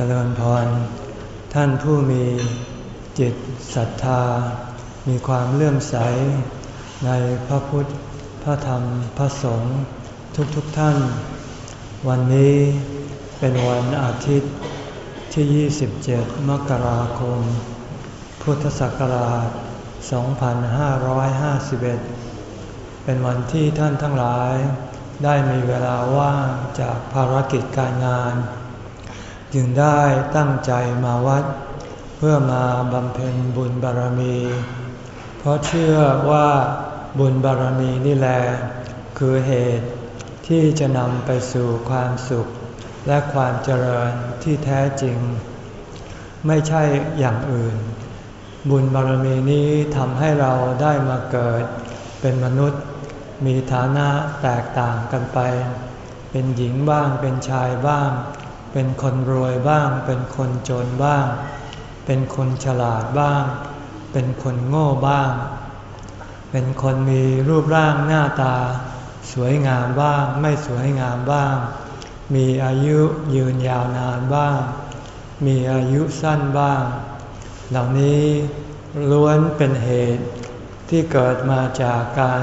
เจริญพร ท่านผู้มีจิตศรัทธา มีความเลื่อมใส ในพระพุทธ พระธรรม พระสงฆ์ทุกๆทท่าน วันนี้เป็นวันอาทิตย์ที่ 27 มกราคม พุทธศักราช 2551 เป็นวันที่ท่านทั้งหลาย ได้มีเวลาว่างจากภารกิจการงาน จึงได้ตั้งใจมาวัด เพื่อมาบำเพ็ญบุญบารมี เพราะเชื่อว่าบุญบารมีนี่แหละคือเหตุที่จะนำไปสู่ความสุข และความเจริญที่แท้จริง ไม่ใช่อย่างอื่น บุญบารมีนี้ทำให้เราได้มาเกิด เป็นมนุษย์มีฐานะแตกต่างกันไป เป็นหญิงบ้างเป็นชายบ้าง เป็นคนรวยบ้าง เป็นคนจนบ้าง เป็นคนฉลาดบ้าง เป็นคนโง่บ้าง เป็นคนมีรูปร่างหน้าตา สวยงามบ้าง ไม่สวยงามบ้าง มีอายุยืนยาวนานบ้าง มีอายุสั้นบ้าง เหล่านี้ล้วนเป็นเหตุที่เกิดมาจากการ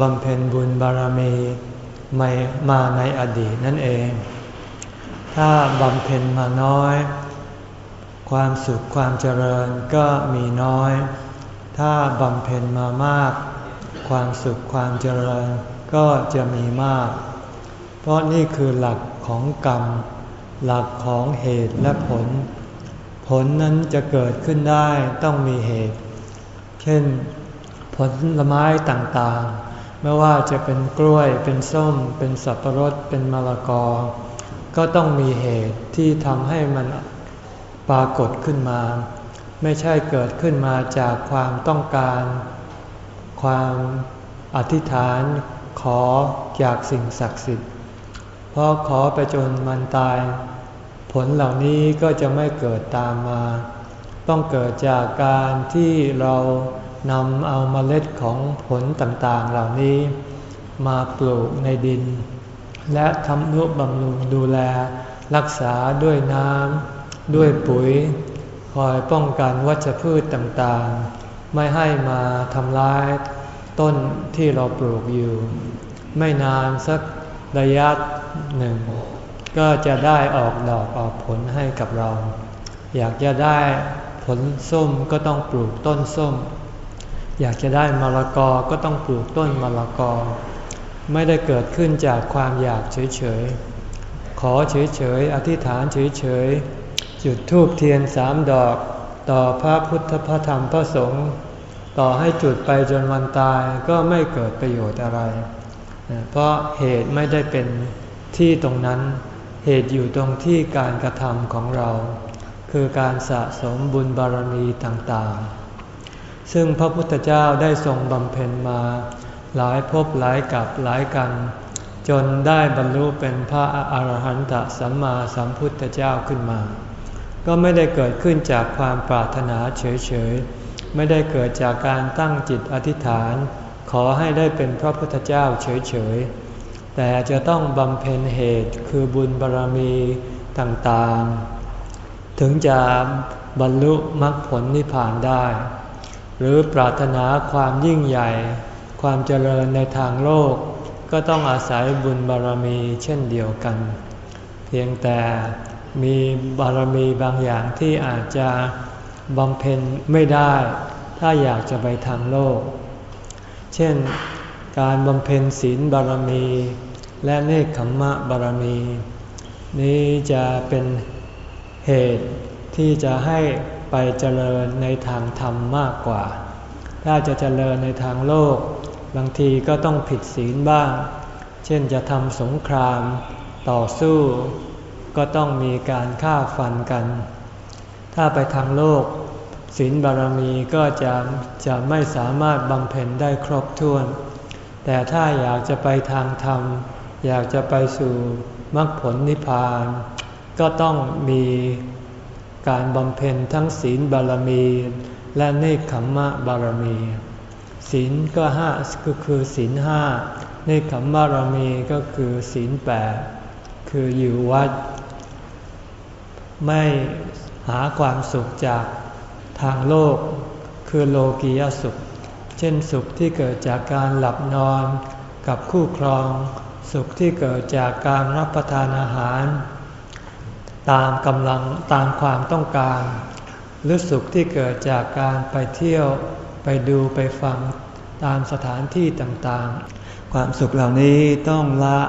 บำเพ็ญบุญบารมีมาในอดีตนั่นเอง ถ้าบำเพ็ญมาน้อย ความสุขความเจริญก็มีน้อย ถ้าบำเพ็ญมามาก ความสุขความเจริญก็จะมีมาก เพราะนี่คือหลักของกรรม หลักของเหตุและผล ผลนั้นจะเกิดขึ้นได้ต้องมีเหตุ เช่น ผลไม้ต่างๆ ไม่ว่าจะเป็นกล้วยเป็นส้ม เป็นสับปะรดเป็นมะละกอ ก็ต้องมีเหตุที่ทำให้มันปรากฏขึ้นมา ไม่ใช่เกิดขึ้นมาจากความต้องการ ความอธิษฐานขอจากสิ่งศักดิ์สิทธิ์เพราะขอไปจนมันตาย ผลเหล่านี้ก็จะไม่เกิดตามมา ต้องเกิดจากการที่เรานำเอาเมล็ดของผลต่างๆเหล่านี้ มาปลูกในดิน และทำนุบำรุงดูแล รักษาด้วยน้ำด้วยปุ๋ย คอยป้องกันวัชพืชต่างๆ ไม่ให้มาทำร้าย ต้นที่เราปลูกอยู่ ไม่นานสักระยะหนึ่ง ก็จะได้ออกดอกออกผลให้กับเรา อยากจะได้ผลส้มก็ต้องปลูกต้นส้ม อยากจะได้มะละกอก็ต้องปลูกต้นมะละกอ ไม่ได้เกิดขึ้นจากความอยากเฉยๆ ขอเฉยๆ อธิษฐานเฉยๆ จุดธูปเทียนสามดอก ต่อพระพุทธพระธรรมพระสงฆ์ต่อให้จุดไปจนวันตายก็ไม่เกิดประโยชน์อะไร เพราะเหตุไม่ได้เป็นที่ตรงนั้น เหตุอยู่ตรงที่การกระทำของเรา คือการสะสมบุญบารมีต่างๆ ซึ่งพระพุทธเจ้าได้ทรงบำเพ็ญมา หลายภพหลายกับหลายกัน จนได้บรรลุเป็นพระอรหันตสัมมาสัมพุทธเจ้าขึ้นมา ก็ไม่ได้เกิดขึ้นจากความปรารถนาเฉยๆ ไม่ได้เกิดจากการตั้งจิตอธิษฐาน ขอให้ได้เป็นพระพุทธเจ้าเฉยๆ แต่จะต้องบำเพ็ญเหตุคือบุญบารรมีต่างๆ ถึงจะบรรลุมรรคผลนิพพานได้ หรือปรารถนาความยิ่งใหญ่ ความเจริญในทางโลก ก็ต้องอาศัยบุญบารมีเช่นเดียวกัน เพียงแต่มีบารมีบางอย่างที่อาจจะบำเพ็ญไม่ได้ ถ้าอยากจะไปทางโลก เช่นการบำเพ็ญศีลบารมี และเนคขมมะบารมี นี้จะเป็นเหตุที่จะให้ไปเจริญในทางธรรมมากกว่า ถ้าจะเจริญในทางโลก บางทีก็ต้องผิดศีลบ้าง เช่นจะทำสงคราม ต่อสู้ ก็ต้องมีการฆ่าฟันกัน ถ้าไปทางโลกศีลบารมีก็จะจะไม่สามารถบำเพ็ญได้ครบถ้วน แต่ถ้าอยากจะไปทางธรรม อยากจะไปสู่มรรคผลนิพพาน ก็ต้องมีการบำเพ็ญทั้งศีลบารมี และเนคขมมะบารมี ศีลก็ห้าก็คือศีลห้าเนคขมบารมีก็คือศีลแปดคืออยู่วัด ไม่หาความสุขจากทางโลก คือโลกียสุข เช่นสุขที่เกิดจากการหลับนอนกับคู่ครอง สุขที่เกิดจากการรับประทานอาหาร ตามกำลังตามความต้องการ หรือสุขที่เกิดจากการไปเที่ยว ไปดูไปฟังตามสถานที่ต่างๆ ความสุขเหล่านี้ต้องละ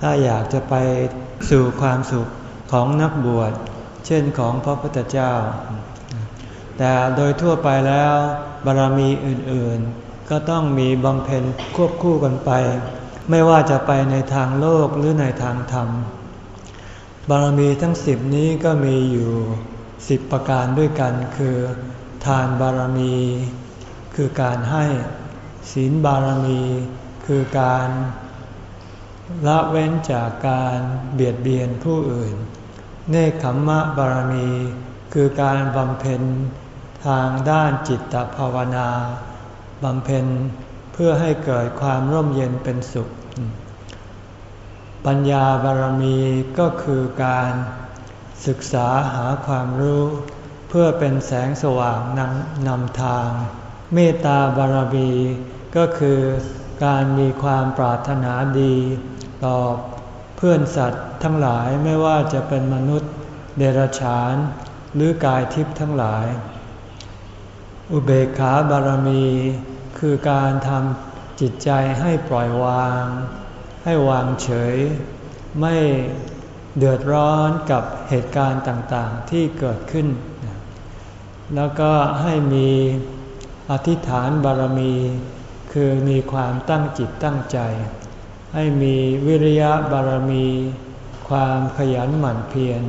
ถ้าอยากจะไปสู่ความสุขของนักบวช เช่นของพระพุทธเจ้า แต่โดยทั่วไปแล้วบารรมีอื่นๆ ก็ต้องมีบำเพ็ญควบคู่กันไป ไม่ว่าจะไปในทางโลกหรือในทางธรรม บารมีทั้งสิบนี้ก็มีอยู่สิบประการด้วยกันคือ ทานบารมี คือการให้ศีลบารมี คือการละเว้นจากการเบียดเบียนผู้อื่น เนคขมมะบารมี คือการบำเพ็ญทางด้านจิตภาวนาบำเพ็ญเพื่อให้เกิดความร่มเย็นเป็นสุข ปัญญาบารมีก็คือการศึกษาหาความรู้ เพื่อเป็นแสงสว่างนำนำทาง เมตตาบารมีก็คือการมีความปรารถนาดีต่อเพื่อนสัตว์ทั้งหลายไม่ว่าจะเป็นมนุษย์เดรัจฉาน หรือกายทิพย์ทั้งหลาย อุเบกขาบารมี คือการทำจิตใจให้ปล่อยวาง ให้วางเฉย ไม่เดือดร้อนกับเหตุการณ์ต่างๆที่เกิดขึ้น แล้วก็ให้มี อธิษฐานบารมี คือมีความตั้งจิตตั้งใจ ให้มีวิริยะบารมี ความขยันหมั่นเพียร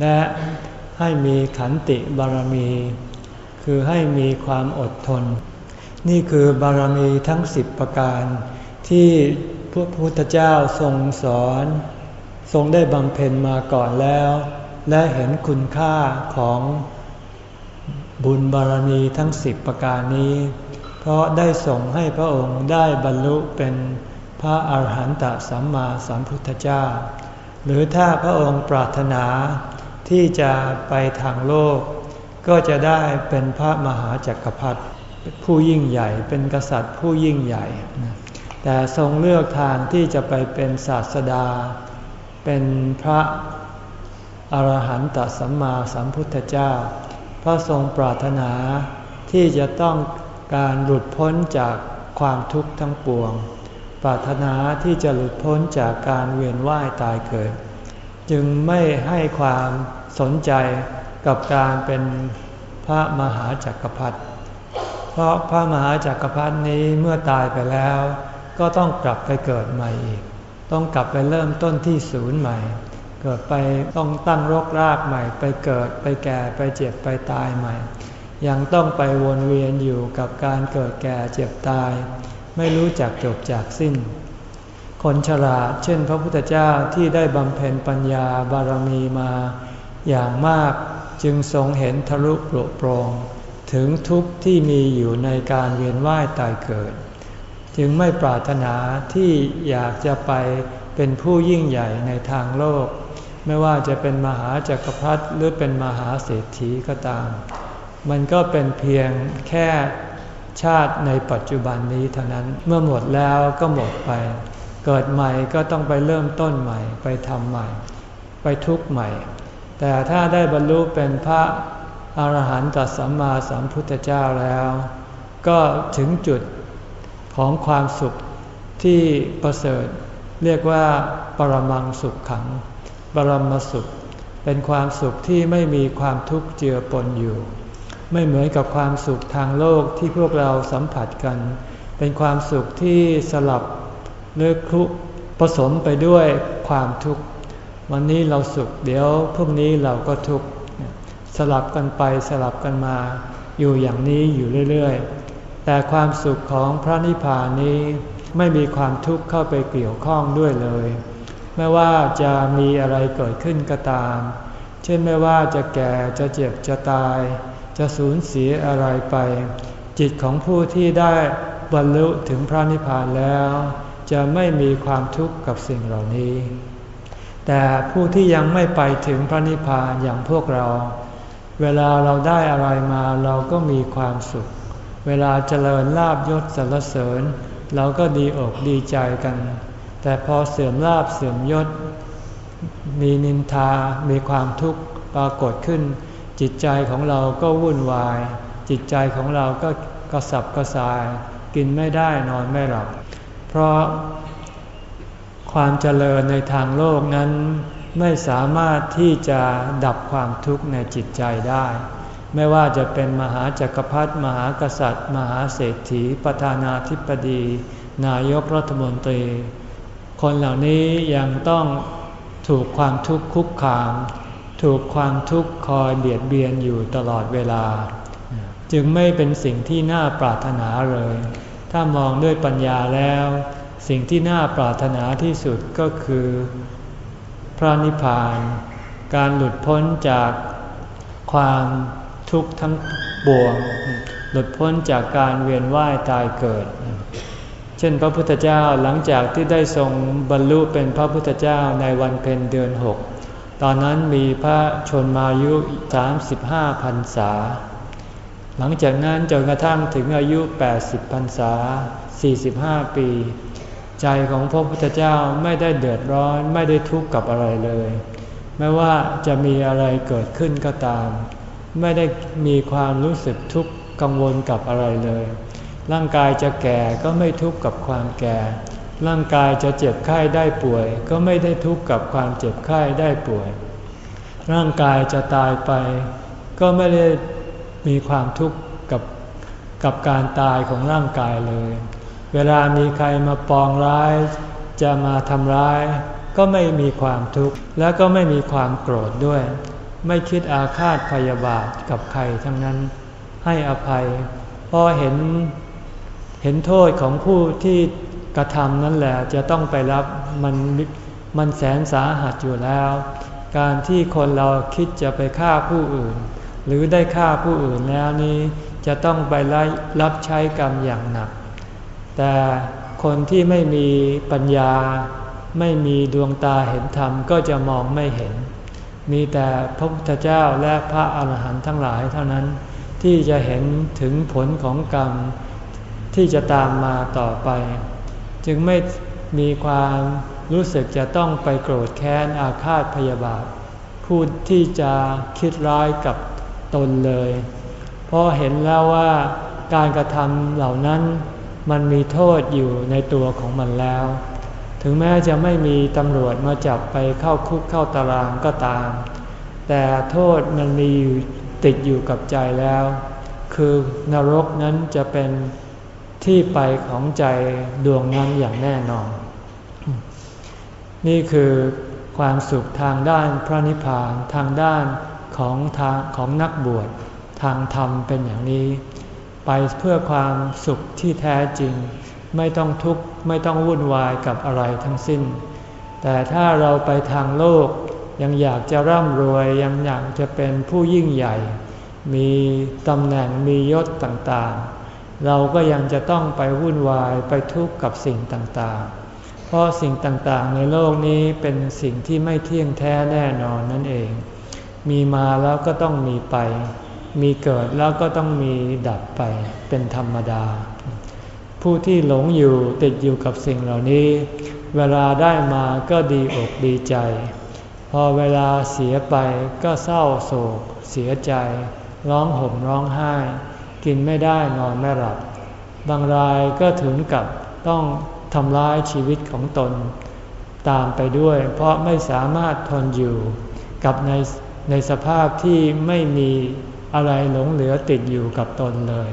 และให้มีขันติบารมี คือให้มีความอดทน นี่คือบารมีทั้งสิบประการ ที่พระพุทธเจ้าทรงสอน ทรงได้บำเพ็ญมาก่อนแล้ว และเห็นคุณค่าของ บุญบารมีทั้งสิบประการนี้ เพราะได้ส่งให้พระองค์ได้บรรลุเป็นพระอาหารหันตสัมมาสัมพุทธเจ้า หรือถ้าพระองค์ปรารถนาที่จะไปทางโลก ก็จะได้เป็นพระมหาจักรพรรดิผู้ยิ่งใหญ่เป็นกษัตริย์ผู้ยิ่งใหญ่ แต่ทรงเลือกทางที่จะไปเป็นศาสดา เป็นพระอรหันตสัมมาสัมพุทธเจ้า พระทรงปรารถนาที่จะต้องการหลุดพ้นจากความทุกข์ทั้งปวง ปรารถนาที่จะหลุดพ้นจากการเวียนว่ายตายเกิด จึงไม่ให้ความสนใจกับการเป็นพระมหาจักรพรรดิ เพราะพระมหาจักรพรรดินี้เมื่อตายไปแล้ว ก็ต้องกลับไปเกิดใหม่อีก ต้องกลับไปเริ่มต้นที่ศูนย์ใหม่ เกิดไปต้องตั้งรกรากใหม่ ไปเกิดไปแก่ไปเจ็บไปตายใหม่ ยังต้องไปวนเวียนอยู่กับการเกิดแก่เจ็บตาย ไม่รู้จักจบจากสิ้น คนฉลาดเช่นพระพุทธเจ้าที่ได้บำเพ็ญปัญญาบารมีมา อย่างมากจึงทรงเห็นทะลุโปรโปรงถึงทุกข์ที่มีอยู่ในการเวียนว่ายตายเกิด จึงไม่ปรารถนาที่อยากจะไปเป็นผู้ยิ่งใหญ่ในทางโลก ไม่ว่าจะเป็นมหาจักรพรรดิหรือเป็นมหาเศรษฐีก็ตาม มันก็เป็นเพียงแค่ชาติในปัจจุบันนี้เท่านั้น เมื่อหมดแล้วก็หมดไป เกิดใหม่ก็ต้องไปเริ่มต้นใหม่ ไปทำใหม่ ไปทุกข์ใหม่ แต่ถ้าได้บรรลุเป็นพระอรหันตสัมมาสัมพุทธเจ้าแล้ว ก็ถึงจุดของความสุขที่ประเสริฐ เรียกว่าปรมังสุขขัง ปรมสุข เป็นความสุขที่ไม่มีความทุกข์เจือปนอยู่ ไม่เหมือนกับความสุขทางโลกที่พวกเราสัมผัสกัน เป็นความสุขที่สลับเลือกคลุผสมไปด้วยความทุกข์ วันนี้เราสุขเดี๋ยวพรุ่งนี้เราก็ทุกข์สลับกันไปสลับกันมา อยู่อย่างนี้อยู่เรื่อยๆ แต่ความสุขของพระนิพพานนี้ไม่มีความทุกข์เข้าไปเกี่ยวข้องด้วยเลย ไม่ว่าจะมีอะไรเกิดขึ้นก็ตาม เช่นไม่ว่าจะแก่จะเจ็บจะตาย จะสูญเสียอะไรไป จิตของผู้ที่ได้บรรลุถึงพระนิพพานแล้ว จะไม่มีความทุกข์กับสิ่งเหล่านี้ แต่ผู้ที่ยังไม่ไปถึงพระนิพพานอย่างพวกเรา เวลาเราได้อะไรมาเราก็มีความสุข เวลาเจริญลาบยศสรรเสริญ เราก็ดีอกดีใจกัน แต่พอเสื่อมลาบเสื่อมยศ มีนินทา มีความทุกข์ปรากฏขึ้น จิตใจของเราก็วุ่นวาย จิตใจของเราก็กระสับกระส่าย กินไม่ได้นอนไม่หลับ เพราะความเจริญในทางโลกนั้นไม่สามารถที่จะดับความทุกข์ในจิตใจได้ ไม่ว่าจะเป็นมหาจักรพรรดิมหากษัตริย์ มหาเศรษฐี ประธานาธิบดี นายกรัฐมนตรี คนเหล่านี้ยังต้องถูกความทุกข์คุกคาม ถูกความทุกข์คอยเบียดเบียนอยู่ตลอดเวลา จึงไม่เป็นสิ่งที่น่าปรารถนาเลย ถ้ามองด้วยปัญญาแล้ว สิ่งที่น่าปรารถนาที่สุดก็คือ พระนิพพาน การหลุดพ้นจากความทุกข์ทั้งปวง หลุดพ้นจากการเวียนว่ายตายเกิด เช่น พระพุทธเจ้าหลังจากที่ได้ทรงบรรลุเป็นพระพุทธเจ้าในวันเพ็ญเดือนหกตอนนั้นมีพระชนมายุ 35พรรษา หลังจากนั้นจนกระทั่งถึงอายุ 80พรรษา 45 ปี ใจของพระพุทธเจ้าไม่ได้เดือดร้อนไม่ได้ทุกข์กับอะไรเลย ไม่ว่าจะมีอะไรเกิดขึ้นก็ตาม ไม่ได้มีความรู้สึกทุกข์กังวลกับอะไรเลย ร่างกายจะแก่ก็ไม่ทุกข์กับความแก่ ร่างกายจะเจ็บไข้ได้ป่วย ก็ไม่ได้ทุกข์กับความเจ็บไข้ได้ป่วย ร่างกายจะตายไป ก็ไม่ได้มีความทุกข์กับกับการตายของร่างกายเลย เวลามีใครมาปองร้าย จะมาทำร้าย ก็ไม่มีความทุกข์แล้วก็ไม่มีความโกรธด้วย ไม่คิดอาฆาตพยาบาทกับใครทั้งนั้น ให้อภัยพอเห็น เห็นโทษของผู้ที่กระทำนั่นแหละจะต้องไปรับมันมันแสนสาหัสอยู่แล้ว การที่คนเราคิดจะไปฆ่าผู้อื่น หรือได้ฆ่าผู้อื่นแล้วนี้ จะต้องไปรับใช้กรรมอย่างหนัก แต่คนที่ไม่มีปัญญา ไม่มีดวงตาเห็นธรรมก็จะมองไม่เห็น มีแต่พระพุทธเจ้าและพระอาหารหันต์ทั้งหลายเท่านั้น ที่จะเห็นถึงผลของกรรม ที่จะตามมาต่อไป จึงไม่มีความรู้สึกจะต้องไปโกรธแค้นอาฆาตพยาบาทผู้ที่จะคิดร้ายกับตนเลย เพราะเห็นแล้วว่าการกระทำเหล่านั้นมันมีโทษอยู่ในตัวของมันแล้ว ถึงแม้จะไม่มีตำรวจมาจับไปเข้าคุกเข้าตารางก็ตาม แต่โทษมันมีอยู่ติดอยู่กับใจแล้ว คือนรกนั้นจะเป็น ที่ไปของใจดวงนั้นอย่างแน่นอน นี่คือความสุขทางด้านพระนิพพานทางด้านของทางของนักบวชทางธรรมเป็นอย่างนี้ ไปเพื่อความสุขที่แท้จริง ไม่ต้องทุกข์ไม่ต้องวุ่นวายกับอะไรทั้งสิ้น แต่ถ้าเราไปทางโลกยังอยากจะร่ำรวยยังอยากจะเป็นผู้ยิ่งใหญ่ มีตำแหน่งมียศต่างๆ เราก็ยังจะต้องไปวุ่นวายไปทุกข์กับสิ่งต่างๆ เพราะสิ่งต่างๆ ในโลกนี้เป็นสิ่งที่ไม่เที่ยงแท้แน่นอนนั่นเอง มีมาแล้วก็ต้องมีไป มีเกิดแล้วก็ต้องมีดับไปเป็นธรรมดา ผู้ที่หลงอยู่ติดอยู่กับสิ่งเหล่านี้ เวลาได้มาก็ดีอกดีใจ พอเวลาเสียไปก็เศร้าโศก เสียใจ ร้องห่มร้องไห้ กินไม่ได้นอนไม่หลับ บางรายก็ถึงกับต้องทำร้ายชีวิตของตน ตามไปด้วย เพราะไม่สามารถทนอยู่กับในในสภาพที่ไม่มีอะไรหลงเหลือติดอยู่กับตนเลย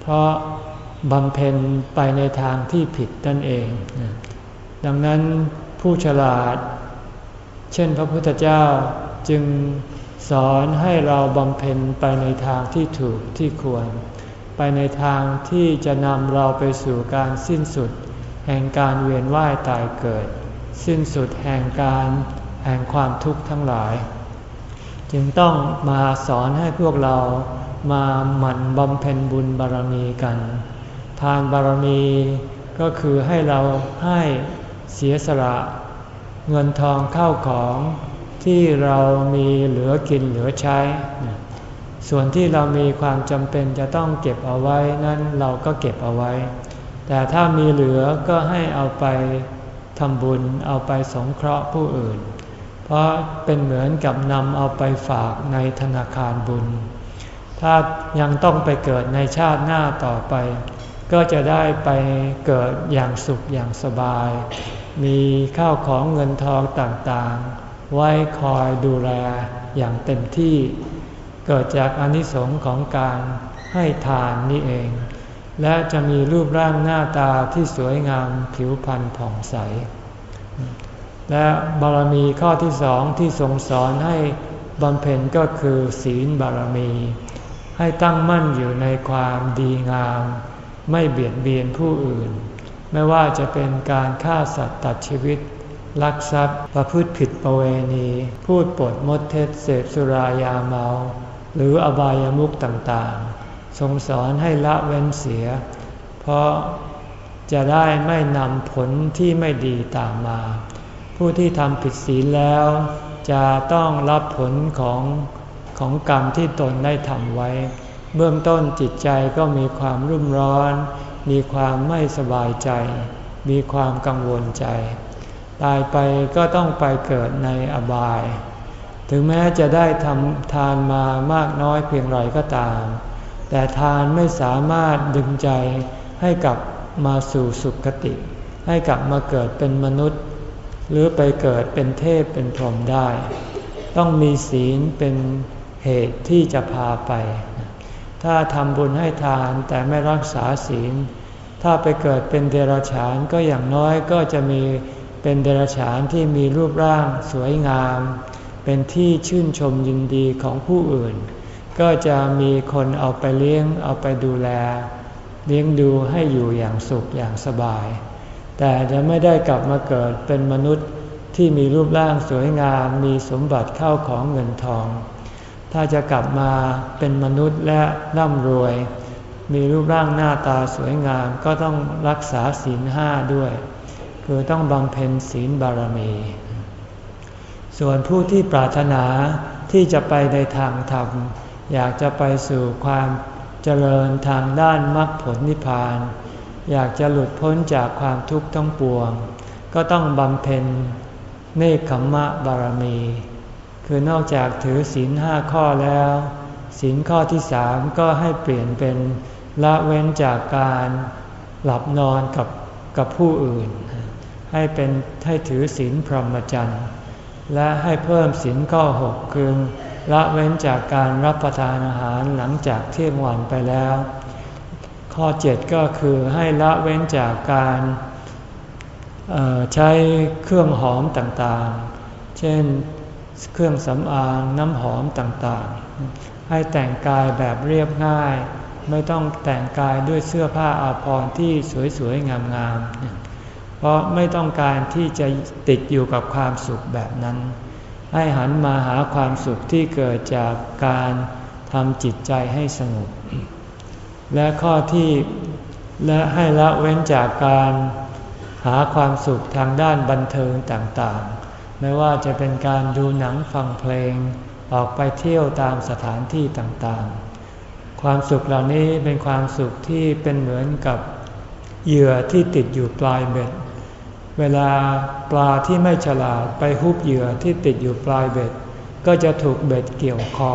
เพราะบำเพ็ญไปในทางที่ผิดนั่นเอง ดังนั้นผู้ฉลาด เช่นพระพุทธเจ้าจึง สอนให้เราบำเพ็ญไปในทางที่ถูกที่ควร ไปในทางที่จะนำเราไปสู่การสิ้นสุด แห่งการเวียนว่ายตายเกิด สิ้นสุดแห่งการแห่งความทุกข์ทั้งหลาย จึงต้องมาสอนให้พวกเรามาหมั่นบำเพ็ญบุญบารมีกัน ทานบารมีก็คือให้เราให้เสียสละ เงินทองเข้าของ ที่เรามีเหลือกินเหลือใช้ ส่วนที่เรามีความจำเป็นจะต้องเก็บเอาไว้นั้นเราก็เก็บเอาไว้ แต่ถ้ามีเหลือก็ให้เอาไปทำบุญเอาไปสงเคราะห์ผู้อื่น เพราะเป็นเหมือนกับนำเอาไปฝากในธนาคารบุญ ถ้ายังต้องไปเกิดในชาติหน้าต่อไป ก็จะได้ไปเกิดอย่างสุขอย่างสบาย มีข้าวของเงินทองต่างๆ ไว้คอยดูแลอย่างเต็มที่ เกิดจากอนิสงค์ของการให้ทานนี่เอง และจะมีรูปร่างหน้าตาที่สวยงามผิวพรรณผ่องใส และบารมีข้อที่สองที่ทรงสอนให้บำเพ็ญก็คือศีลบารมี ให้ตั้งมั่นอยู่ในความดีงาม ไม่เบียดเบียนผู้อื่น ไม่ว่าจะเป็นการฆ่าสัตว์ตัดชีวิต ลักทรัพย์ ประพฤติผิดประเวณี พูดปดมดเท็จเสพสุรายาเมา หรืออบายามุขต่างๆ ทรงสอนให้ละเว้นเสีย เพราะจะได้ไม่นำผลที่ไม่ดีตามมา ผู้ที่ทำผิดศีลแล้ว จะต้องรับผลของของกรรมที่ตนได้ทำไว้ เบื้องต้นจิตใจก็มีความรุ่มร้อน มีความไม่สบายใจ มีความกังวลใจ ตายไปก็ต้องไปเกิดในอบาย ถึงแม้จะได้ทำทานมามากน้อยเพียงไรก็ตาม แต่ทานไม่สามารถดึงใจให้กลับมาสู่สุคติ ให้กลับมาเกิดเป็นมนุษย์ หรือไปเกิดเป็นเทพเป็นพรหมได้ ต้องมีศีลเป็นเหตุที่จะพาไป ถ้าทำบุญให้ทานแต่ไม่รักษาศีล ถ้าไปเกิดเป็นเดรัจฉานก็อย่างน้อยก็จะมี เป็นเดรัจฉานที่มีรูปร่างสวยงาม เป็นที่ชื่นชมยินดีของผู้อื่น ก็จะมีคนเอาไปเลี้ยงเอาไปดูแล เลี้ยงดูให้อยู่อย่างสุขอย่างสบาย แต่จะไม่ได้กลับมาเกิดเป็นมนุษย์ที่มีรูปร่างสวยงามมีสมบัติเข้าของเงินทอง ถ้าจะกลับมาเป็นมนุษย์และร่ำรวย มีรูปร่างหน้าตาสวยงามก็ต้องรักษาศีลห้าด้วย คือต้องบำเพ็ญศีลบารมี ส่วนผู้ที่ปรารถนาที่จะไปในทางธรรม อยากจะไปสู่ความเจริญทางด้านมรรคผลนิพพาน อยากจะหลุดพ้นจากความทุกข์ทั้งปวง ก็ต้องบำเพ็ญเนคขมมะบารมี คือนอกจากถือศีลห้าข้อแล้ว ศีลข้อที่สามก็ให้เปลี่ยนเป็นละเว้นจากการหลับนอนกับกับผู้อื่น ให้เป็นให้ถือศีลพรหมจรรย์และให้เพิ่มศีลข้อหกคือละเว้นจากการรับประทานอาหารหลังจากเที่ยงวันไปแล้ว ข้อ 7 ก็คือให้ละเว้นจากการใช้เครื่องหอมต่างๆ เช่นเครื่องสำอางน้ำหอมต่างๆ ให้แต่งกายแบบเรียบง่าย ไม่ต้องแต่งกายด้วยเสื้อผ้าอาภรณ์ที่สวยๆ งามๆ เพราะไม่ต้องการที่จะติดอยู่กับความสุขแบบนั้น ให้หันมาหาความสุขที่เกิดจากการทำจิตใจให้สงบ และข้อที่และให้ละเว้นจากการหาความสุขทางด้านบันเทิงต่างๆ ไม่ว่าจะเป็นการดูหนังฟังเพลง ออกไปเที่ยวตามสถานที่ต่างๆ ความสุขเหล่านี้เป็นความสุขที่เป็นเหมือนกับเหยื่อที่ติดอยู่ปลายเบ็ด เวลาปลาที่ไม่ฉลาดไปฮุบเหยื่อที่ติดอยู่ปลายเบ็ด ก็จะถูกเบ็ดเกี่ยวคอ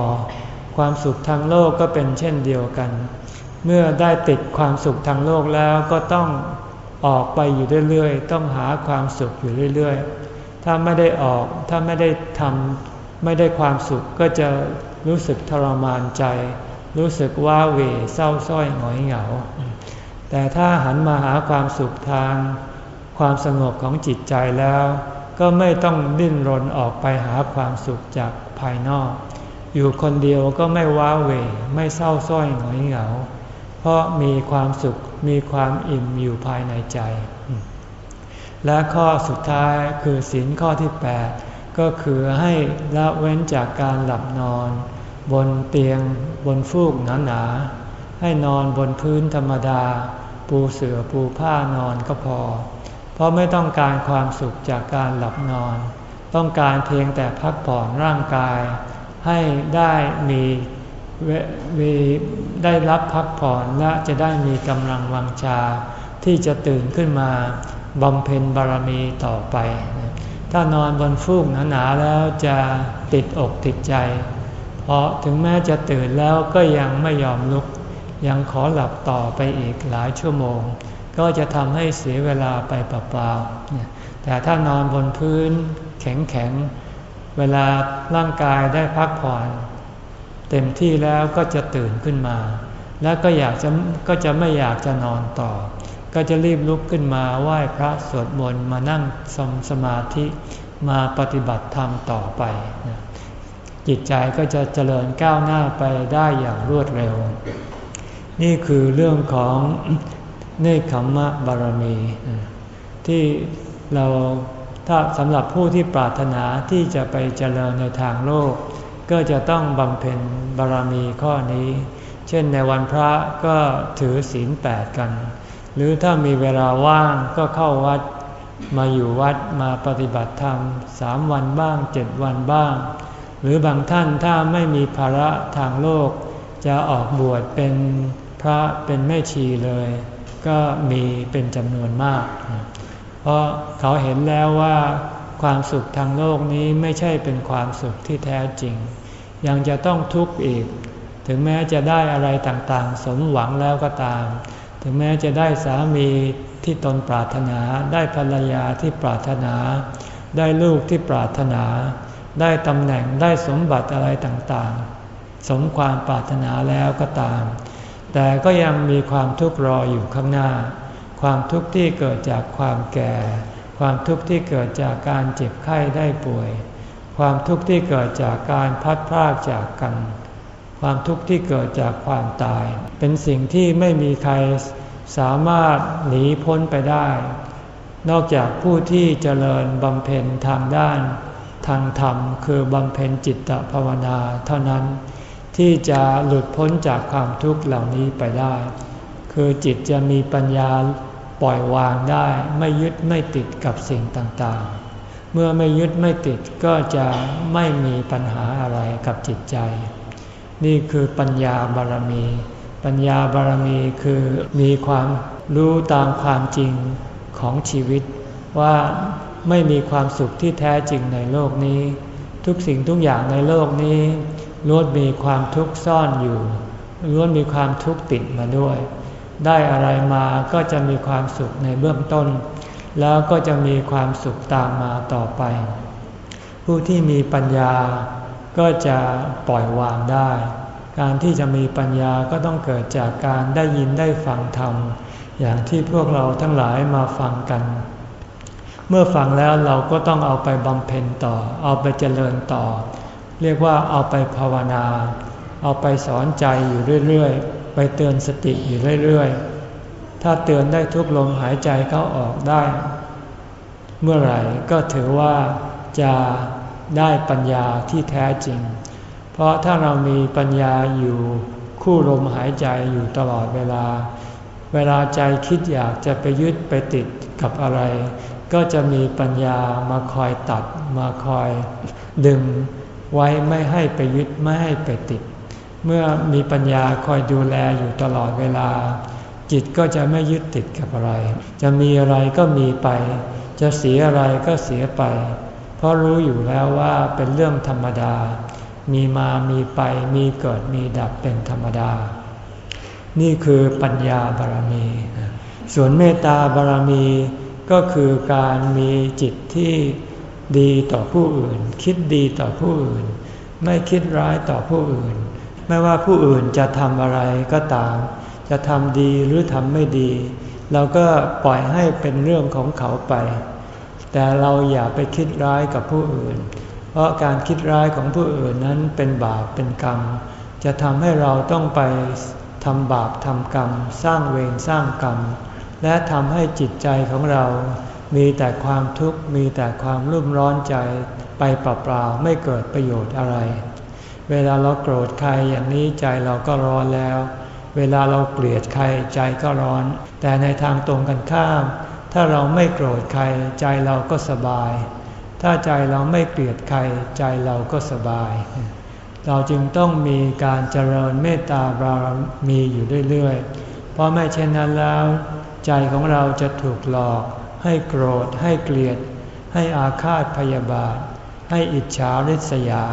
ความสุขทางโลกก็เป็นเช่นเดียวกัน เมื่อได้ติดความสุขทางโลกแล้วก็ต้องออกไปอยู่เรื่อยๆ ต้องหาความสุขอยู่เรื่อยๆ ถ้าไม่ได้ออกถ้าไม่ได้ทำไม่ได้ความสุขก็จะรู้สึกทรมานใจ รู้สึกว้าเวเศร้าส้อยหงอยเหงา แต่ถ้าหันมาหาความสุขทาง ความสงบของจิตใจแล้ว ก็ไม่ต้องดิ้นรนออกไปหาความสุขจากภายนอก อยู่คนเดียวก็ไม่ว้าเหวไม่เศร้าส้อยหงอยเหงา เพราะมีความสุขมีความอิ่มอยู่ภายในใจ และข้อสุดท้ายคือศีลข้อที่ 8 ก็คือให้ละเว้นจากการหลับนอน บนเตียง บนฟูกหนาๆให้นอนบนพื้นธรรมดา ปูเสือปูผ้านอนก็พอ เพราะไม่ต้องการความสุขจากการหลับนอน ต้องการเพียงแต่พักผ่อนร่างกาย ให้ได้มีมีได้รับพักผ่อนและจะได้มีกำลังวังชา ที่จะตื่นขึ้นมาบำเพ็ญบารมีต่อไป ถ้านอนบนฟูกหนาๆแล้วจะติดอกติดใจ เพราะถึงแม้จะตื่นแล้วก็ยังไม่ยอมลุก ยังขอหลับต่อไปอีกหลายชั่วโมง ก็จะทำให้เสียเวลาไปเปล่าๆแต่ถ้านอนบนพื้นแข็งๆ เวลาร่างกายได้พักผ่อน เต็มที่แล้วก็จะตื่นขึ้นมา แล้วก็อยากจะก็จะไม่อยากจะนอนต่อ ก็จะรีบลุกขึ้นมาไหว้พระสวดมนต์มานั่งสมสมาธิมาปฏิบัติธรรมต่อไป จิตใจก็จะเจริญก้าวหน้าไปได้อย่างรวดเร็ว นี่คือเรื่องของ เนคขมมะบารมี ที่เราถ้าสำหรับผู้ที่ปรารถนาที่จะไปเจริญในทางโลก ก็จะต้องบำเพ็ญบารมีข้อนี้ เช่นในวันพระก็ถือศีลแปดกัน หรือถ้ามีเวลาว่างก็เข้าวัดมาอยู่วัดมาปฏิบัติธรรมสามวันบ้างเจ็ดวันบ้าง หรือบางท่านถ้าไม่มีภาระทางโลก จะออกบวชเป็นพระเป็นแม่ชีเลย ก็มีเป็นจำนวนมาก เพราะเขาเห็นแล้วว่าความสุขทางโลกนี้ไม่ใช่เป็นความสุขที่แท้จริง ยังจะต้องทุกข์อีก ถึงแม้จะได้อะไรต่างๆ สมหวังแล้วก็ตาม ถึงแม้จะได้สามีที่ตนปรารถนา ได้ภรรยาที่ปรารถนา ได้ลูกที่ปรารถนา ได้ตำแหน่งได้สมบัติอะไรต่างๆ สมความปรารถนาแล้วก็ตาม แต่ก็ยังมีความทุกข์รออยู่ข้างหน้า ความทุกข์ที่เกิดจากความแก่ ความทุกข์ที่เกิดจากการเจ็บไข้ได้ป่วย ความทุกข์ที่เกิดจากการพัดพรากจากกัน ความทุกข์ที่เกิดจากความตาย เป็นสิ่งที่ไม่มีใครสามารถหนีพ้นไปได้ นอกจากผู้ที่เจริญบำเพ็ญทางด้าน ทางธรรมคือบำเพ็ญจิตภาวนาเท่านั้น ที่จะหลุดพ้นจากความทุกข์เหล่านี้ไปได้ คือจิตจะมีปัญญาปล่อยวางได้ไม่ยึดไม่ติดกับสิ่งต่างๆ เมื่อไม่ยึดไม่ติดก็จะไม่มีปัญหาอะไรกับจิตใจ นี่คือปัญญาบารมี ปัญญาบารมีคือมีความรู้ตามความจริงของชีวิต ว่าไม่มีความสุขที่แท้จริงในโลกนี้ ทุกสิ่งทุกอย่างในโลกนี้ ล้วนมีความทุกข์ซ่อนอยู่ล้วนมีความทุกข์ติดมาด้วย ได้อะไรมาก็จะมีความสุขในเบื้องต้น แล้วก็จะมีความสุขตามมาต่อไป ผู้ที่มีปัญญาก็จะปล่อยวางได้ การที่จะมีปัญญาก็ต้องเกิดจากการได้ยินได้ฟังธรรม อย่างที่พวกเราทั้งหลายมาฟังกัน เมื่อฟังแล้วเราก็ต้องเอาไปบำเพ็ญต่อ เอาไปเจริญต่อ เรียกว่าเอาไปภาวนา เอาไปสอนใจอยู่เรื่อยๆ ไปเตือนสติอยู่เรื่อยๆ ถ้าเตือนได้ทุกลมหายใจเข้าออกได้ เมื่อไหร่ก็ถือว่าจะได้ปัญญาที่แท้จริง เพราะถ้าเรามีปัญญาอยู่คู่ลมหายใจอยู่ตลอดเวลา เวลาใจคิดอยากจะไปยึดไปติดกับอะไร ก็จะมีปัญญามาคอยตัดมาคอยดึง ไว้ไม่ให้ไปยึดไม่ให้ไปติด เมื่อมีปัญญาคอยดูแลอยู่ตลอดเวลา จิตก็จะไม่ยึดติดกับอะไร จะมีอะไรก็มีไป จะเสียอะไรก็เสียไป เพราะรู้อยู่แล้วว่าเป็นเรื่องธรรมดา มีมามีไปมีเกิดมีดับเป็นธรรมดา นี่คือปัญญาบารมี ส่วนเมตตาบารมีก็คือการมีจิตที่ ดีต่อผู้อื่น คิดดีต่อผู้อื่น ไม่คิดร้ายต่อผู้อื่น ไม่ว่าผู้อื่นจะทำอะไรก็ตาม จะทำดีหรือทำไม่ดี เราก็ปล่อยให้เป็นเรื่องของเขาไป แต่เราอย่าไปคิดร้ายกับผู้อื่น เพราะการคิดร้ายของผู้อื่นนั้นเป็นบาปเป็นกรรม จะทำให้เราต้องไปทำบาปทำกรรม สร้างเวรสร้างกรรม และทำให้จิตใจของเรา มีแต่ความทุกข์มีแต่ความรุ่มร้อนใจไปเปล่าๆไม่เกิดประโยชน์อะไร เวลาเราโกรธใครอย่างนี้ใจเราก็ร้อนแล้ว เวลาเราเกลียดใครใจก็ร้อน แต่ในทางตรงกันข้าม ถ้าเราไม่โกรธใครใจเราก็สบาย ถ้าใจเราไม่เกลียดใครใจเราก็สบาย เราจึงต้องมีการเจริญเมตตาบารมีอยู่เรื่อยๆ เพราะไม่เช่นนั้นแล้ว ใจของเราจะถูกหลอก ให้โกรธ ให้เกลียด ให้อาฆาตพยาบาท ให้อิจฉาริษยา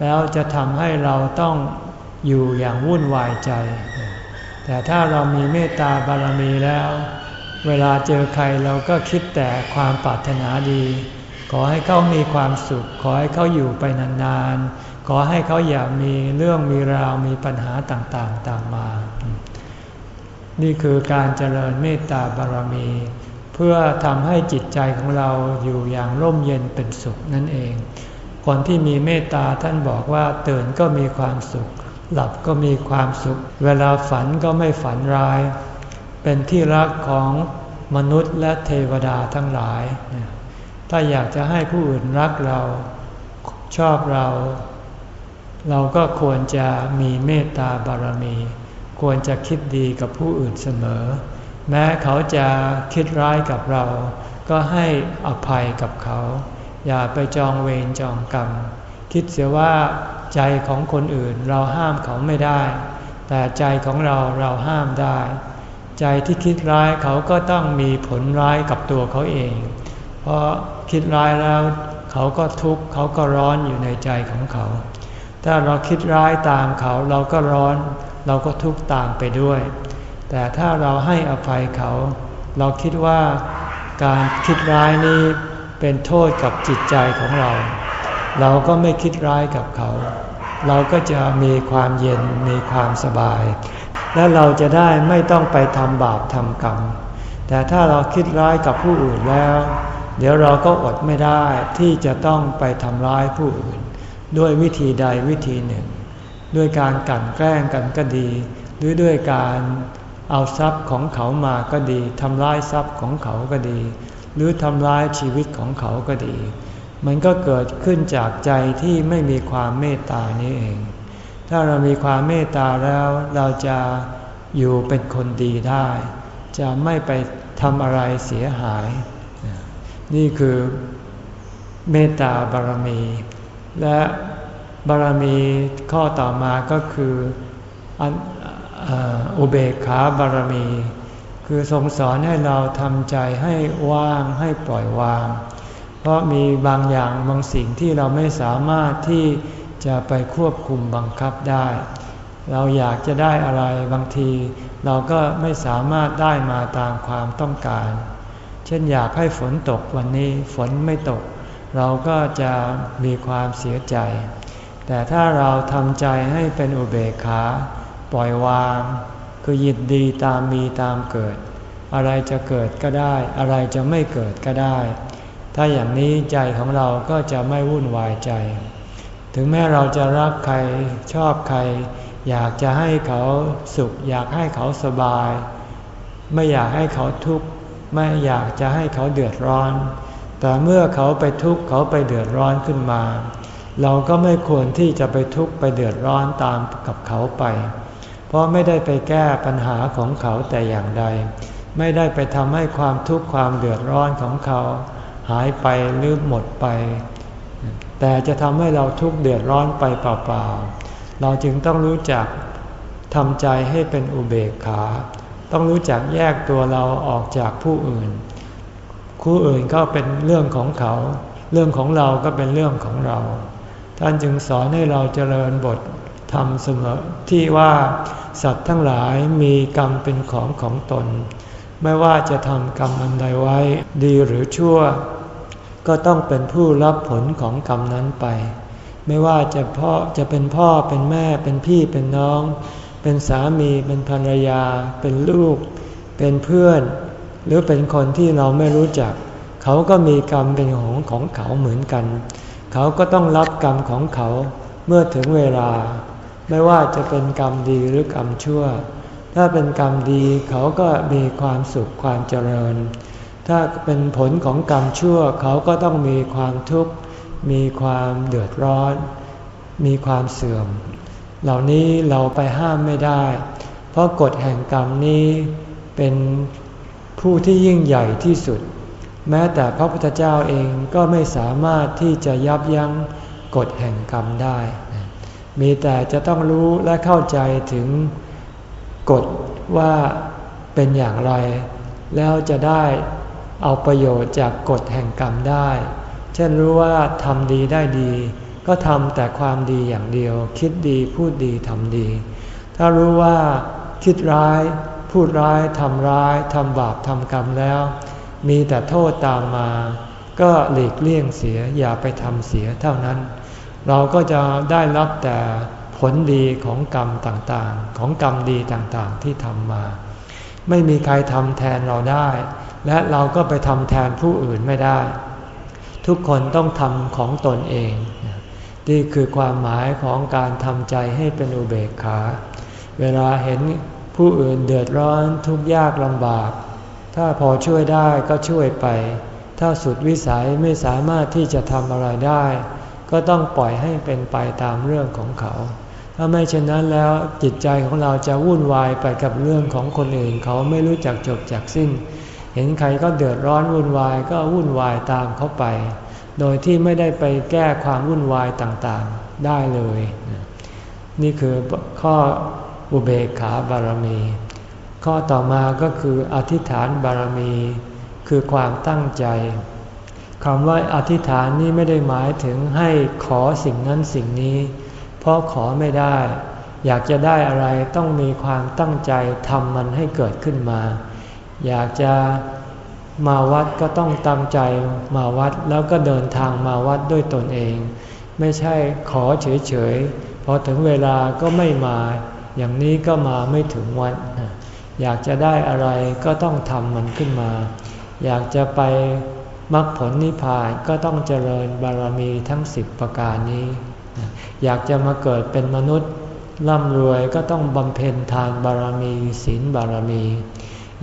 แล้วจะทำให้เราต้องอยู่อย่างวุ่นวายใจ แต่ถ้าเรามีเมตตาบารมีแล้ว เวลาเจอใครเราก็คิดแต่ความปรารถนาดี ขอให้เขามีความสุข ขอให้เขาอยู่ไปนานๆ ขอให้เขาอย่ามีเรื่องมีราวมีปัญหาต่างๆตามมา นี่คือการเจริญเมตตาบารมี เพื่อทำให้จิตใจของเราอยู่อย่างร่มเย็นเป็นสุขนั่นเอง คนที่มีเมตตาท่านบอกว่าตื่นก็มีความสุข หลับก็มีความสุข เวลาฝันก็ไม่ฝันร้าย เป็นที่รักของมนุษย์และเทวดาทั้งหลาย ถ้าอยากจะให้ผู้อื่นรักเราชอบเรา เราก็ควรจะมีเมตตาบารมี ควรจะคิดดีกับผู้อื่นเสมอ แม้เขาจะคิดร้ายกับเรา ก็ให้อภัยกับเขา อย่าไปจองเวรจองกรรม คิดเสียว่าใจของคนอื่นเราห้ามเขาไม่ได้ แต่ใจของเราเราห้ามได้ ใจที่คิดร้ายเขาก็ต้องมีผลร้ายกับตัวเขาเอง เพราะคิดร้ายแล้วเขาก็ทุกข์เขาก็ร้อนอยู่ในใจของเขา ถ้าเราคิดร้ายตามเขาเราก็ร้อน เราก็ทุกข์ตามไปด้วย แต่ถ้าเราให้อภัยเขา เราคิดว่าการคิดร้ายนี้เป็นโทษกับจิตใจของเรา เราก็ไม่คิดร้ายกับเขา เราก็จะมีความเย็นมีความสบาย และเราจะได้ไม่ต้องไปทำบาปทำกรรม แต่ถ้าเราคิดร้ายกับผู้อื่นแล้ว เดี๋ยวเราก็อดไม่ได้ที่จะต้องไปทำร้ายผู้อื่น ด้วยวิธีใดวิธีหนึ่ง ด้วยการกลั่นแกล้งกันก็ดี หรือด้วยการ เอาทรัพย์ของเขามาก็ดีทำร้ายทรัพย์ของเขาก็ดี หรือทำร้ายชีวิตของเขาก็ดี มันก็เกิดขึ้นจากใจที่ไม่มีความเมตตานี้เอง ถ้าเรามีความเมตตาแล้วเราจะอยู่เป็นคนดีได้ จะไม่ไปทำอะไรเสียหาย นี่คือเมตตาบารมี และบารมีข้อต่อมาก็คือ อุเบกขาบารมี คือทรงสอนให้เราทำใจให้ว่างให้ปล่อยวาง เพราะมีบางอย่างบางสิ่งที่เราไม่สามารถที่จะไปควบคุมบังคับได้ เราอยากจะได้อะไรบางที เราก็ไม่สามารถได้มาตามความต้องการ เช่นอยากให้ฝนตกวันนี้ฝนไม่ตก เราก็จะมีความเสียใจ แต่ถ้าเราทำใจให้เป็นอุเบกขา ปล่อยวาง คือยินดีตามมีตามเกิด อะไรจะเกิดก็ได้ อะไรจะไม่เกิดก็ได้ ถ้าอย่างนี้ใจของเราก็จะไม่วุ่นวายใจ ถึงแม้เราจะรักใครชอบใคร อยากจะให้เขาสุข อยากให้เขาสบาย ไม่อยากให้เขาทุกข์ไม่อยากจะให้เขาเดือดร้อน แต่เมื่อเขาไปทุกข์เขาไปเดือดร้อนขึ้นมา เราก็ไม่ควรที่จะไปทุกข์ไปเดือดร้อนตามกับเขาไป เพราะไม่ได้ไปแก้ปัญหาของเขาแต่อย่างใด ไม่ได้ไปทำให้ความทุกข์ความเดือดร้อนของเขา หายไปหรือหมดไป แต่จะทำให้เราทุกข์เดือดร้อนไปเปล่าๆ เราจึงต้องรู้จักทำใจให้เป็นอุเบกขา ต้องรู้จักแยกตัวเราออกจากผู้อื่นคู่อื่นก็เป็นเรื่องของเขา เรื่องของเราก็เป็นเรื่องของเรา ท่านจึงสอนให้เราเจริญบท ทำเสมอที่ว่าสัตว์ทั้งหลายมีกรรมเป็นของของตน ไม่ว่าจะทำกรรมอันใดไว้ ดีหรือชั่ว ก็ต้องเป็นผู้รับผลของกรรมนั้นไป ไม่ว่าจะพ่อจะเป็นพ่อเป็นแม่เป็นพี่เป็นน้อง เป็นสามีเป็นภรรยา เป็นลูก เป็นเพื่อน หรือเป็นคนที่เราไม่รู้จัก เขาก็มีกรรมเป็นของของเขาเหมือนกัน เขาก็ต้องรับกรรมของเขาเมื่อถึงเวลา ไม่ว่าจะเป็นกรรมดีหรือกรรมชั่ว ถ้าเป็นกรรมดีเขาก็มีความสุขความเจริญ ถ้าเป็นผลของกรรมชั่วเขาก็ต้องมีความทุกข์ มีความเดือดร้อน มีความเสื่อม เหล่านี้เราไปห้ามไม่ได้ เพราะกฎแห่งกรรมนี้เป็นผู้ที่ยิ่งใหญ่ที่สุด แม้แต่พระพุทธเจ้าเองก็ไม่สามารถที่จะยับยั้งกฎแห่งกรรมได้ มีแต่จะต้องรู้และเข้าใจถึงกฎว่าเป็นอย่างไร แล้วจะได้เอาประโยชน์จากกฎแห่งกรรมได้ เช่นรู้ว่าทำดีได้ดี ก็ทำแต่ความดีอย่างเดียว คิดดีพูดดีทำดี ถ้ารู้ว่าคิดร้าย พูดร้ายทำร้ายทำบาปทำกรรมแล้ว มีแต่โทษตามมา ก็หลีกเลี่ยงเสียอย่าไปทำเสียเท่านั้น เราก็จะได้รับแต่ผลดีของกรรมต่างๆ ของกรรมดีต่างๆที่ทำมา ไม่มีใครทำแทนเราได้ และเราก็ไปทำแทนผู้อื่นไม่ได้ ทุกคนต้องทำของตนเอง นี่คือความหมายของการทำใจให้เป็นอุเบกขา เวลาเห็นผู้อื่นเดือดร้อนทุกข์ยากลำบาก ถ้าพอช่วยได้ก็ช่วยไป ถ้าสุดวิสัยไม่สามารถที่จะทำอะไรได้ ก็ต้องปล่อยให้เป็นไปตามเรื่องของเขา ถ้าไม่เช่นนั้นแล้วจิตใจของเราจะวุ่นวายไปกับเรื่องของคนอื่น เขาไม่รู้จักจบจากสิ้น เห็นใครก็เดือดร้อนวุ่นวายก็วุ่นวายตามเขาไป โดยที่ไม่ได้ไปแก้ความวุ่นวายต่างๆได้เลย นี่คือข้ออุเบกขาบารมี ข้อต่อมาก็คืออธิษฐานบารมี คือความตั้งใจ คำว่าอธิษฐานนี้ไม่ได้หมายถึงให้ขอสิ่งนั้นสิ่งนี้ เพราะขอไม่ได้ อยากจะได้อะไรต้องมีความตั้งใจทำมันให้เกิดขึ้นมา อยากจะมาวัดก็ต้องตั้งใจมาวัดแล้วก็เดินทางมาวัดด้วยตนเอง ไม่ใช่ขอเฉยๆพอถึงเวลาก็ไม่มา อย่างนี้ก็มาไม่ถึงวันอยากจะได้อะไรก็ต้องทำมันขึ้นมา อยากจะไป มรรคผลนิพพานก็ต้องเจริญบารมีทั้งสิบประการนี้ อยากจะมาเกิดเป็นมนุษย์ร่ำรวยก็ต้องบำเพ็ญทานบารมีศีลบารมี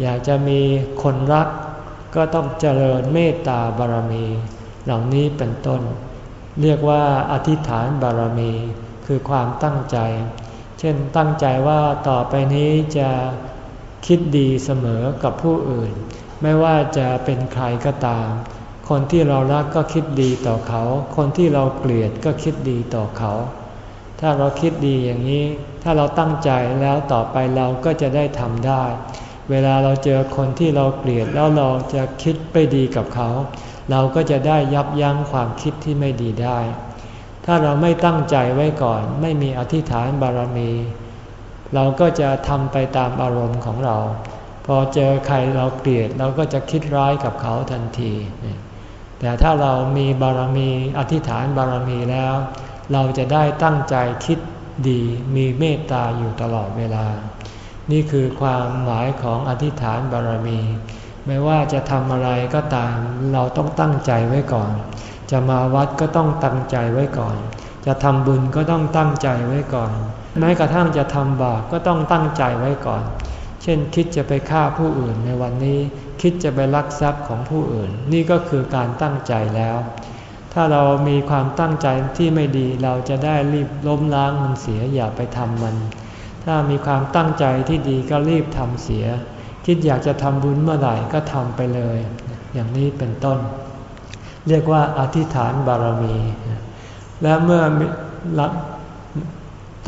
อยากจะมีคนรักก็ต้องเจริญเมตตาบารมี เหล่านี้เป็นต้น เรียกว่าอธิษฐานบารมีคือความตั้งใจ เช่นตั้งใจว่าต่อไปนี้จะคิดดีเสมอกับผู้อื่น ไม่ว่าจะเป็นใครก็ตาม คนที่เรารักก็คิดดีต่อเขา คนที่เราเกลียดก็คิดดีต่อเขา ถ้าเราคิดดีอย่างนี้ ถ้าเราตั้งใจแล้วต่อไปเราก็จะได้ทำได้ เวลาเราเจอคนที่เราเกลียดแล้วเราจะคิดไปดีกับเขา เราก็จะได้ยับยั้งความคิดที่ไม่ดีได้ ถ้าเราไม่ตั้งใจไว้ก่อน ไม่มีอธิษฐานบารมี เราก็จะทำไปตามอารมณ์ของเรา อเจอใครเราเกลียดเราก็จะคิดร้ายกับเขาทันที แต่ถ้าเรามีบารมีอธิษฐานบารมีแล้ว เราจะได้ตั้งใจคิดดีมีเมตตาอยู่ตลอดเวลา นี่คือความหมายของอธิษฐานบารมี ไม่ว่าจะทำอะไรก็ตามเราต้องตั้งใจไว้ก่อน จะมาวัดก็ต้องตั้งใจไว้ก่อน จะทำบุญก็ต้องตั้งใจไว้ก่อน แม้กระทั่งจะทำบาปก็ต้องตั้งใจไว้ก่อน เช่นคิดจะไปฆ่าผู้อื่นในวันนี้ คิดจะไปลักทรัพย์ของผู้อื่น นี่ก็คือการตั้งใจแล้ว ถ้าเรามีความตั้งใจที่ไม่ดีเราจะได้รีบล้มล้างมันเสียอย่าไปทำมัน ถ้ามีความตั้งใจที่ดีก็รีบทำเสีย คิดอยากจะทำบุญเมื่อไหร่ก็ทำไปเลย อย่างนี้เป็นต้น เรียกว่าอธิษฐานบารมี และเมื่อ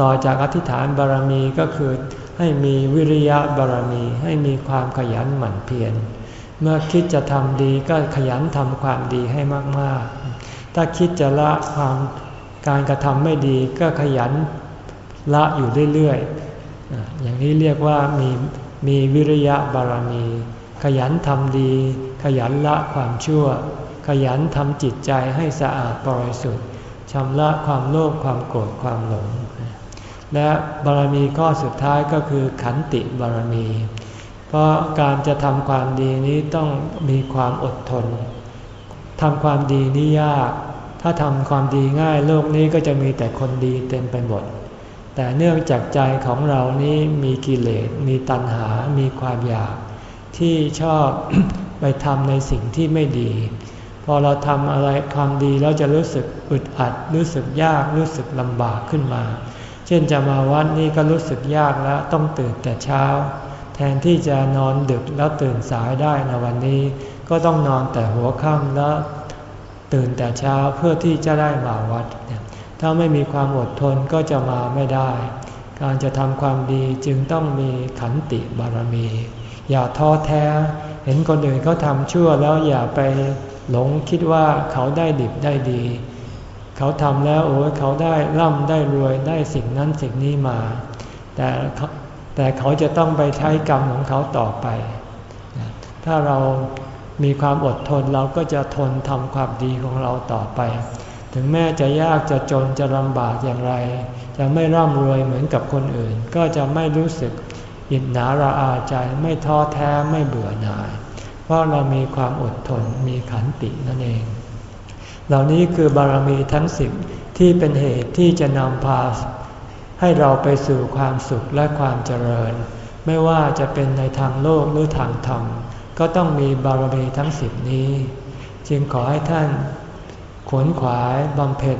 ต่อจากอธิษฐานบารมีก็คือ ให้มีวิริยะบารมี ให้มีความขยันหมั่นเพียร เมื่อคิดจะทำดีก็ขยันทำความดีให้มากๆ ถ้าคิดจะละความการกระทำไม่ดีก็ขยันละอยู่เรื่อยๆ อย่างนี้เรียกว่ามีมีวิริยะบารมี ขยันทำดี ขยันละความชั่ว ขยันทำจิตใจให้สะอาดบริสุทธิ์ชำระความโลภความโกรธความหลง และบารมีข้อสุดท้ายก็คือขันติบารมี เพราะการจะทำความดีนี้ต้องมีความอดทนทำความดีนี้ยาก ถ้าทำความดีง่ายโลกนี้ก็จะมีแต่คนดีเต็มไปหมด แต่เนื่องจากใจของเรานี้มีกิเลส มีตัณหา มีความอยาก ที่ชอบไปทำในสิ่งที่ไม่ดี พอเราทำอะไรความดีแล้วจะรู้สึกอึดอัด รู้สึกยาก รู้สึกลำบากขึ้นมา เช่นจะมาวัดนี่ก็รู้สึกยากแล้วต้องตื่นแต่เช้า แทนที่จะนอนดึกแล้วตื่นสายได้ในวันนี้ ก็ต้องนอนแต่หัวค่ำแล้วตื่นแต่เช้าเพื่อที่จะได้มาวัด ถ้าไม่มีความอดทนก็จะมาไม่ได้ การจะทำความดีจึงต้องมีขันติบารมี อย่าท้อแท้ เห็นคนอื่นเขาทำชั่วแล้วอย่าไปหลงคิดว่าเขาได้ดิบได้ดี เขาทำแล้วโอ้เขาได้ร่ำได้รวยได้สิ่งนั้นสิ่งนี้มา แต่แต่เขาจะต้องไปใช้กรรมของเขาต่อไป ถ้าเรามีความอดทนเราก็จะทนทำความดีของเราต่อไป ถึงแม้จะยากจะจนจะลำบากอย่างไร จะไม่ร่ำรวยเหมือนกับคนอื่น ก็จะไม่รู้สึกอิจฉาระอาใจไม่ท้อแท้ไม่เบื่อหน่าย เพราะเรามีความอดทนมีขันตินั่นเอง เหล่านี้คือบารมีทั้งสิบที่เป็นเหตุที่จะนำพา ให้เราไปสู่ความสุขและความเจริญ ไม่ว่าจะเป็นในทางโลกหรือทางธรรม ก็ต้องมีบารมีทั้งสิบนี้ จึงขอให้ท่าน ขวนขวายบำเพ็ญ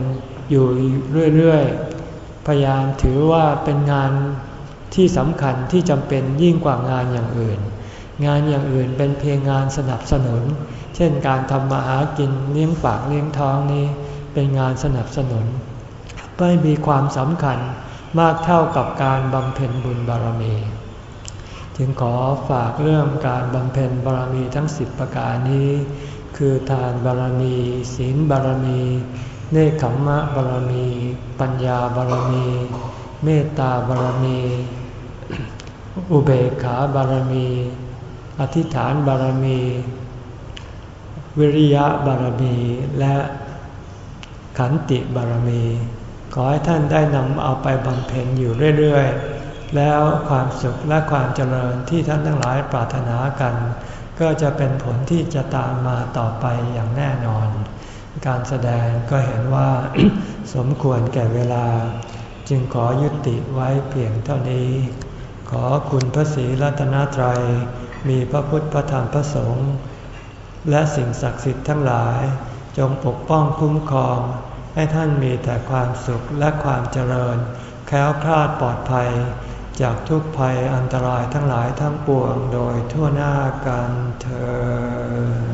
อยู่เรื่อยๆ พยายามถือว่าเป็นงานที่สำคัญที่จำเป็นยิ่งกว่างานอย่างอื่น งานอย่างอื่นเป็นเพียงงานสนับสนุน เช่นการทำมาหากินเลี้ยงปากเลี้ยงท้องนี้เป็นงานสนับสนุนไม่มีความสำคัญมากเท่ากับการบำเพ็ญบุญบารมี จึงขอฝากเรื่องการบำเพ็ญบารมีทั้งสิบประการนี้ คือทานบารมี ศีลบารมี เนคขมมะบารมี ปัญญาบารมี เมตตาบารมี อุเบกขาบารมี อธิษฐานบารมี วิริยะบารมีและขันติบารมี ขอให้ท่านได้นำเอาไปบำเพ็ญอยู่เรื่อยๆ แล้วความสุขและความเจริญที่ท่านทั้งหลายปรารถนากัน ก็จะเป็นผลที่จะตามมาต่อไปอย่างแน่นอน การแสดงก็เห็นว่าสมควรแก่เวลา จึงขอยุติไว้เพียงเท่านี้ ขอคุณพระศรีรัตนตรัย มีพระพุทธพระธรรมพระสงฆ์ และสิ่งศักดิ์สิทธิ์ทั้งหลาย จงปกป้องคุ้มครอง ให้ท่านมีแต่ความสุขและความเจริญ แค้วคลาดปลอดภัย จากทุกภัยอันตรายทั้งหลายทั้งปวงโดยทั่วหน้ากันเธอ